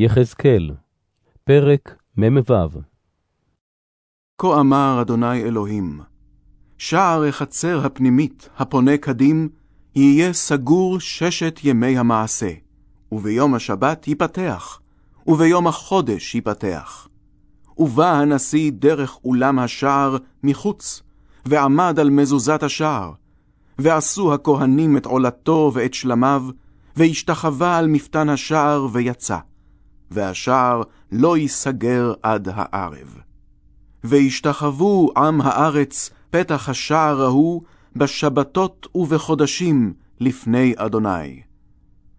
יחזקאל, פרק מ"ו כה אמר אדוני אלוהים, שער החצר הפנימית הפונה קדים, יהיה סגור ששת ימי המעשה, וביום השבת ייפתח, וביום החודש ייפתח. ובא הנשיא דרך אולם השער מחוץ, ועמד על מזוזת השער, ועשו הכהנים את עולתו ואת שלמיו, והשתחווה על מפתן השער ויצא. והשער לא ייסגר עד הערב. וישתחוו עם הארץ פתח השער ההוא בשבתות ובחודשים לפני אדוני.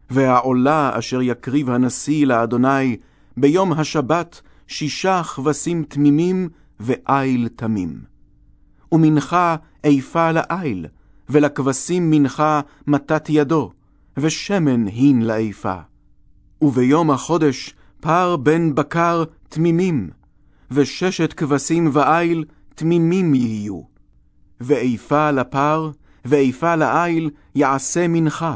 והעולה אשר יקריב הנשיא לאדוני ביום השבת שישה כבשים תמימים ואיל תמים. ומנחה איפה לאיל, ולכבשים מנחה מטת ידו, ושמן הין לאיפה. וביום החודש פר בן בקר תמימים, וששת כבשים ואיל תמימים יהיו. ואיפה לפר, ואיפה לאיל יעשה מנחה,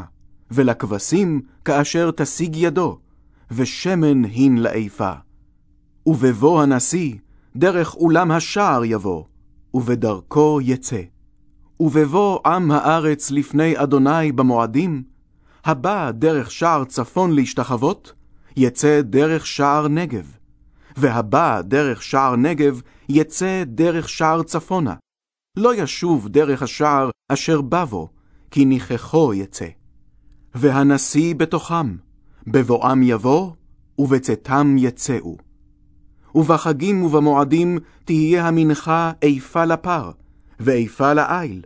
ולכבשים כאשר תשיג ידו, ושמן הין לאיפה. ובבוא הנשיא, דרך אולם השער יבוא, ובדרכו יצא. ובבוא עם הארץ לפני אדוני במועדים, הבא דרך שער צפון להשתחוות, יצא דרך שער נגב, והבא דרך שער נגב, יצא דרך שער צפונה. לא ישוב דרך השער אשר בא בו, כי ניחכו יצא. והנשיא בתוכם, בבואם יבוא, ובצאתם יצאו. ובחגים ובמועדים תהיה המנחה איפה לפר, ואיפה לאיל,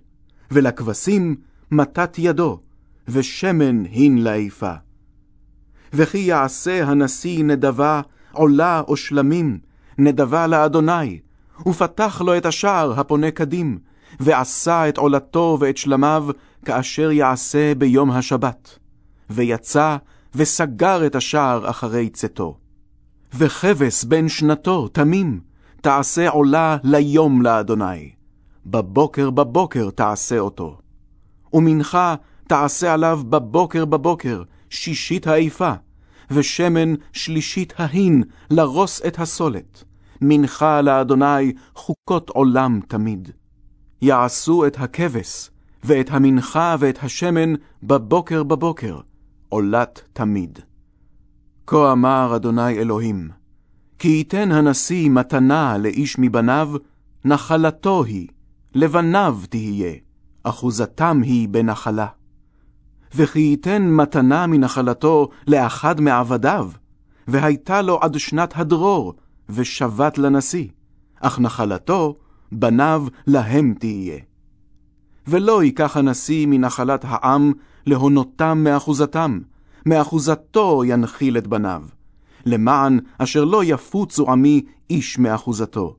ולכבשים מטת ידו, ושמן הין לאיפה. וכי יעשה הנשיא נדבה, עולה או שלמים, נדבה לאדוני, ופתח לו את השער הפונה קדים, ועשה את עולתו ואת שלמיו, כאשר יעשה ביום השבת. ויצא, וסגר את השער אחרי צאתו. וכבש בן שנתו, תמים, תעשה עולה ליום לאדוני. בבוקר בבוקר תעשה אותו. ומנחה תעשה עליו בבוקר בבוקר, שישית האיפה, ושמן שלישית ההין לרוס את הסולת. מנחה לאדוני חוקות עולם תמיד. יעשו את הכבש, ואת המנחה ואת השמן בבוקר בבוקר, עולת תמיד. כה אמר אדוני אלוהים, כי ייתן הנשיא מתנה לאיש מבניו, נחלתו היא, לבניו תהיה, אחוזתם היא בנחלה. וכי ייתן מתנה מנחלתו לאחד מעבדיו, והייתה לו עד שנת הדרור, ושבת לנשיא, אך נחלתו, בניו להם תהיה. ולא ייקח הנשיא מנחלת העם להונותם מאחוזתם, מאחוזתו ינחיל את בניו, למען אשר לא יפוצו עמי איש מאחוזתו.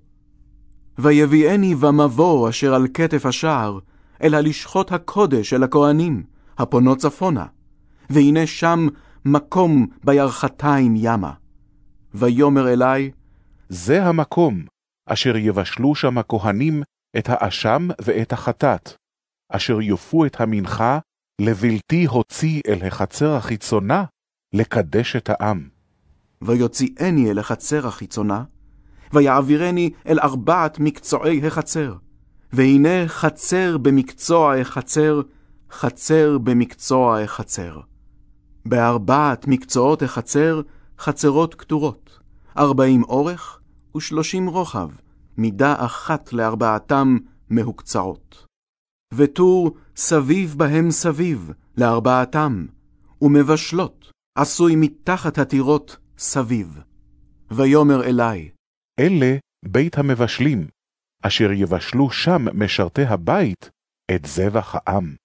ויביאני במבוא אשר על כתף השער, אל הלשכות הקודש של הכהנים, הפונות צפונה, והנה שם מקום בירכתיים ימה. ויאמר אלי, זה המקום אשר יבשלו שם הכהנים את האשם ואת החטאת, אשר יופו את המנחה לבלתי הוציא אל החצר החיצונה, לקדש את העם. ויוציאני אל החצר החיצונה, ויעבירני אל ארבעת מקצועי החצר, והנה חצר במקצוע החצר, חצר במקצוע החצר. בארבעת מקצועות החצר, חצרות כתורות, ארבעים אורך ושלושים רוחב, מידה אחת לארבעתם מהוקצעות. וטור סביב בהם סביב, לארבעתם, ומבשלות, עשוי מתחת הטירות סביב. ויאמר אלי, אלה בית המבשלים, אשר יבשלו שם משרתי הבית את זבח העם.